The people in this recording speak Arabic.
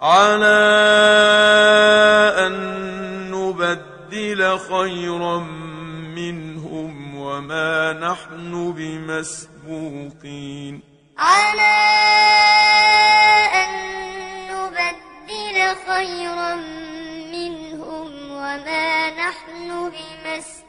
على أن نبدل خيرا منهم وما نحن بمسبوقين. على أن نبدل خيرا منهم وما نحن بمسبوقين.